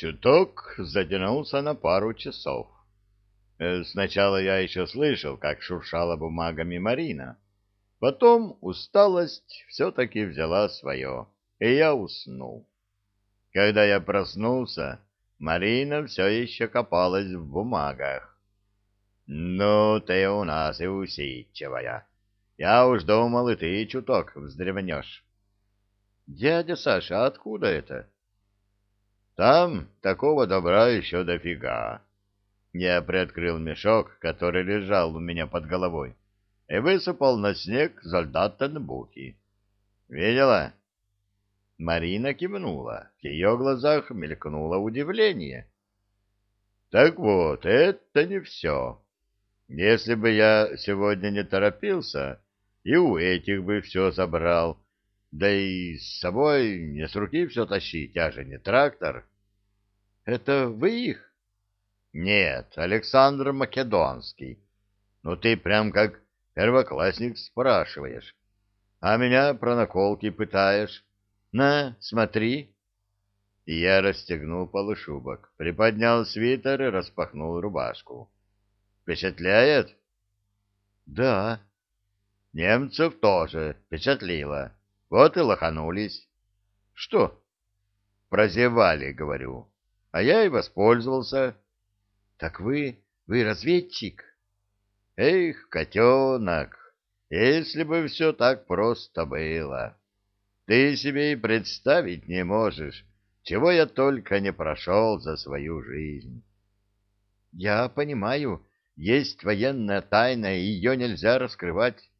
Чуток затянулся на пару часов. Э, сначала я еще слышал, как шуршала бумагами Марина. Потом усталость все-таки взяла свое, и я уснул. Когда я проснулся, Марина все еще копалась в бумагах. «Ну, ты у нас и усидчивая. Я уж думал, и ты чуток вздревнешь». «Дядя Саша, откуда это?» «Там такого добра еще дофига. Я приоткрыл мешок, который лежал у меня под головой, и высыпал на снег зольдаттенбухи. Видела? Марина кивнула. В ее глазах мелькнуло удивление. Так вот, это не все. Если бы я сегодня не торопился, и у этих бы все забрал, да и с собой не с руки все тащить, я же не трактор. Это вы их? Нет, Александр Македонский. Ну ты прям как первоклассник спрашиваешь. А меня про наколки пытаешь. На, смотри. И я расстегнул полушубок, приподнял свитер и распахнул рубашку. Впечатляет? Да. Немцев тоже впечатлило. Вот и лоханулись. Что? Прозевали, говорю. А я и воспользовался. Так вы, вы разведчик? Эх, котенок, если бы все так просто было. Ты себе и представить не можешь, чего я только не прошел за свою жизнь. Я понимаю, есть военная тайна, и ее нельзя раскрывать.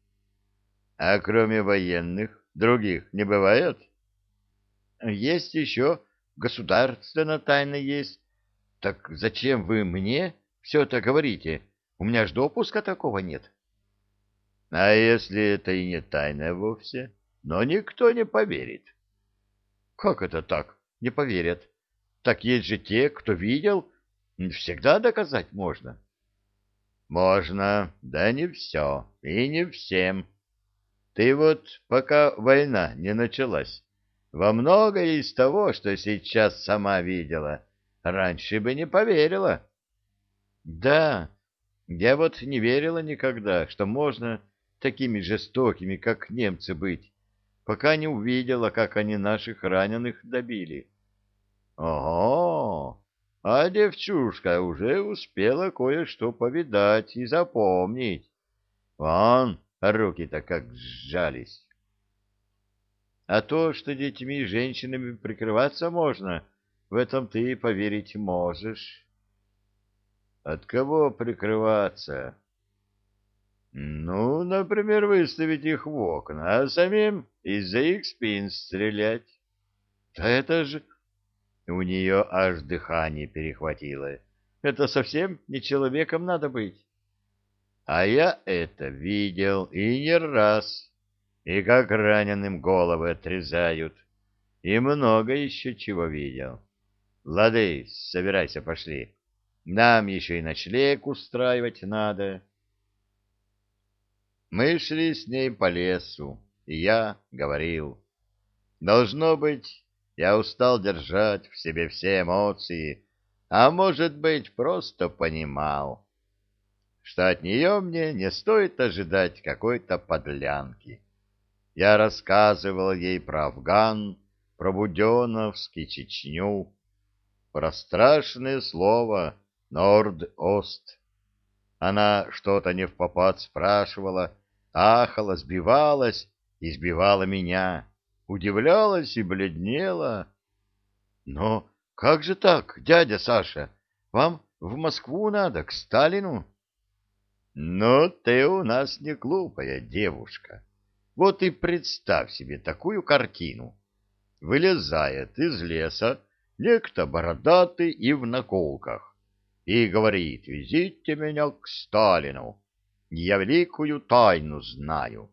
А кроме военных, других не бывает? Есть еще государственная тайна есть, так зачем вы мне все это говорите? У меня ж допуска такого нет. А если это и не тайна вовсе? Но никто не поверит. Как это так? Не поверят. Так есть же те, кто видел. Всегда доказать можно. Можно, да не все, и не всем. Ты вот, пока война не началась, во многое из того, что сейчас сама видела, Раньше бы не поверила. Да, я вот не верила никогда, что можно такими жестокими, как немцы, быть, пока не увидела, как они наших раненых добили. Ого! А девчушка уже успела кое-что повидать и запомнить. Вон, руки-то как сжались. А то, что детьми и женщинами прикрываться можно, в этом ты поверить можешь. От кого прикрываться? Ну, например, выставить их в окна, а самим из-за их спин стрелять. Да это же... У нее аж дыхание перехватило. Это совсем не человеком надо быть. А я это видел и не раз. И как раненым головы отрезают. И много еще чего видел. Лады, собирайся, пошли. Нам еще и ночлег устраивать надо. Мы шли с ней по лесу, и я говорил. Должно быть, я устал держать в себе все эмоции, а может быть, просто понимал, что от нее мне не стоит ожидать какой-то подлянки. Я рассказывал ей про Афган, про Буденовский, Чечню, про страшное слово «Норд-Ост». Она что-то не в попад спрашивала, ахала, сбивалась и сбивала меня, удивлялась и бледнела. Но как же так, дядя Саша? Вам в Москву надо, к Сталину? Ну, ты у нас не глупая девушка. Вот и представь себе такую картину. Вылезает из леса некто бородатый и в наколках, и говорит, везите меня к Сталину, я великую тайну знаю.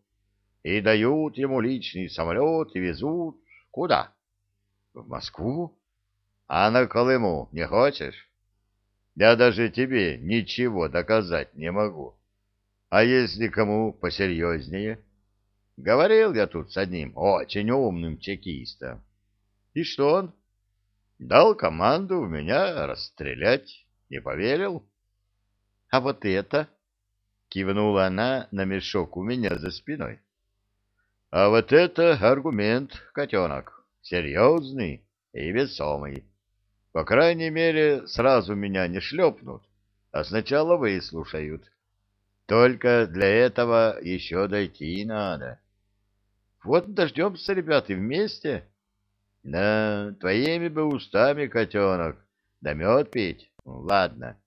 И дают ему личный самолет и везут куда? В Москву? А на Колыму не хочешь? Я даже тебе ничего доказать не могу. А если кому посерьезнее? Говорил я тут с одним очень умным чекистом. И что он? Дал команду меня расстрелять, не поверил. — А вот это? — кивнула она на мешок у меня за спиной. — А вот это аргумент, котенок, серьезный и весомый. По крайней мере, сразу меня не шлепнут, а сначала выслушают. Только для этого еще дойти надо. Вот дождемся, ребята, вместе. Да, твоими бы устами, котенок, да мед пить. Ладно,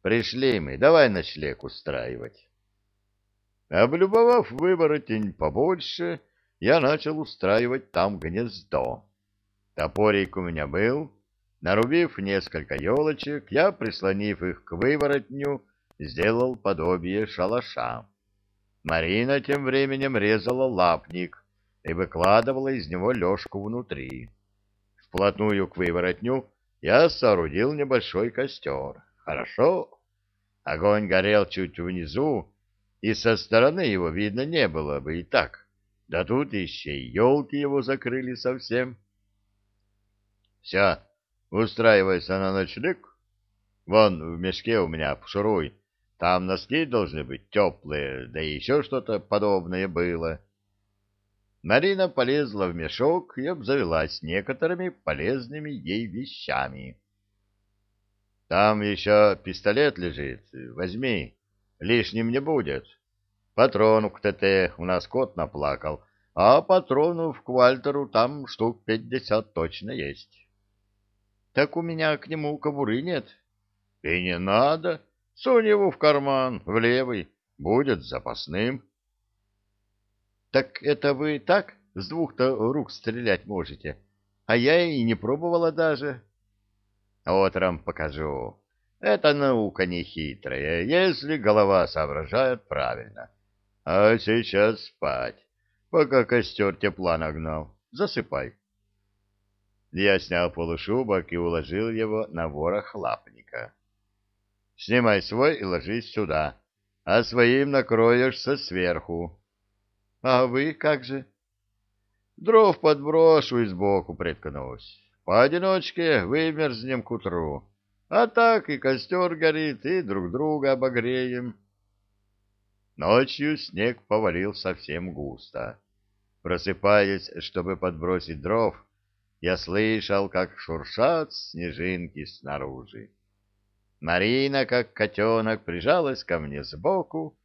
пришли мы, давай ночлег устраивать. Облюбовав выворотень побольше, я начал устраивать там гнездо. Топорик у меня был, Нарубив несколько елочек, я, прислонив их к выворотню, сделал подобие шалаша. Марина тем временем резала лапник и выкладывала из него лёжку внутри. Вплотную к выворотню я соорудил небольшой костер. Хорошо. Огонь горел чуть внизу, и со стороны его видно не было бы и так. Да тут еще елки его закрыли совсем. Все, Устраивайся на ночлег. Вон в мешке у меня пшуруй. Там носки должны быть теплые, да и еще что-то подобное было. Марина полезла в мешок и обзавелась некоторыми полезными ей вещами. Там еще пистолет лежит. Возьми, лишним не будет. Патрону к ТТ у нас кот наплакал, а патронов к Вальтеру там штук пятьдесят точно есть. Так у меня к нему кобуры нет. И не надо. Сунь его в карман, в левый. Будет запасным. Так это вы так с двух-то рук стрелять можете? А я и не пробовала даже. Утром покажу. Это наука не хитрая, если голова соображает правильно. А сейчас спать, пока костер тепла нагнал. Засыпай. Я снял полушубок и уложил его на ворох лапника. «Снимай свой и ложись сюда, а своим накроешься сверху». «А вы как же?» «Дров подброшу и сбоку приткнусь. Поодиночке вымерзнем к утру, а так и костер горит, и друг друга обогреем». Ночью снег повалил совсем густо. Просыпаясь, чтобы подбросить дров, я слышал, как шуршат снежинки снаружи. Марина, как котенок, прижалась ко мне сбоку,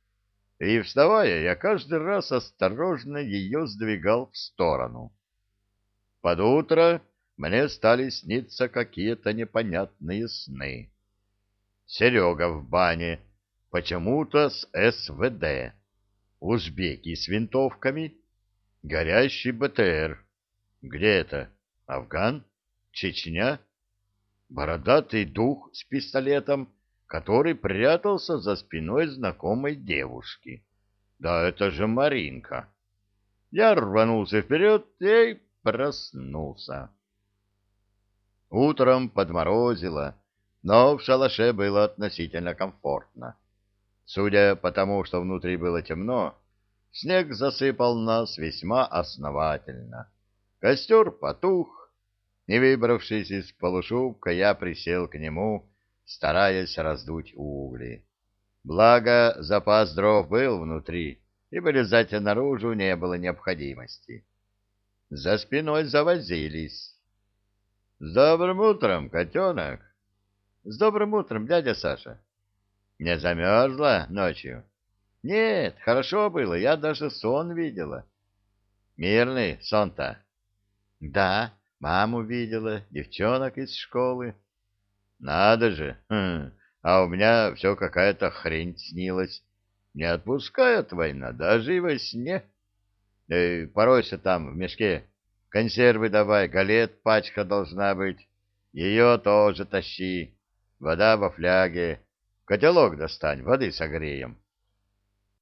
и, вставая, я каждый раз осторожно ее сдвигал в сторону. Под утро мне стали сниться какие-то непонятные сны. Серега в бане, почему-то с СВД, узбеки с винтовками, горящий БТР. Где это? Афган? Чечня? Бородатый дух с пистолетом, который прятался за спиной знакомой девушки. Да это же Маринка. Я рванулся вперед и проснулся. Утром подморозило, но в шалаше было относительно комфортно. Судя по тому, что внутри было темно, снег засыпал нас весьма основательно. Костер потух. Не выбравшись из полушубка, я присел к нему, стараясь раздуть угли. Благо, запас дров был внутри, и вылезать наружу не было необходимости. За спиной завозились. — С добрым утром, котенок! — С добрым утром, дядя Саша! — Не замерзла ночью? — Нет, хорошо было, я даже сон видела. — Мирный сон-то? Да, маму видела, девчонок из школы. Надо же, хм, а у меня все какая-то хрень снилась. Не отпускает война, даже и во сне. Эй, поройся там, в мешке. Консервы давай, галет пачка должна быть. Ее тоже тащи. Вода во фляге. Котелок достань, воды согреем.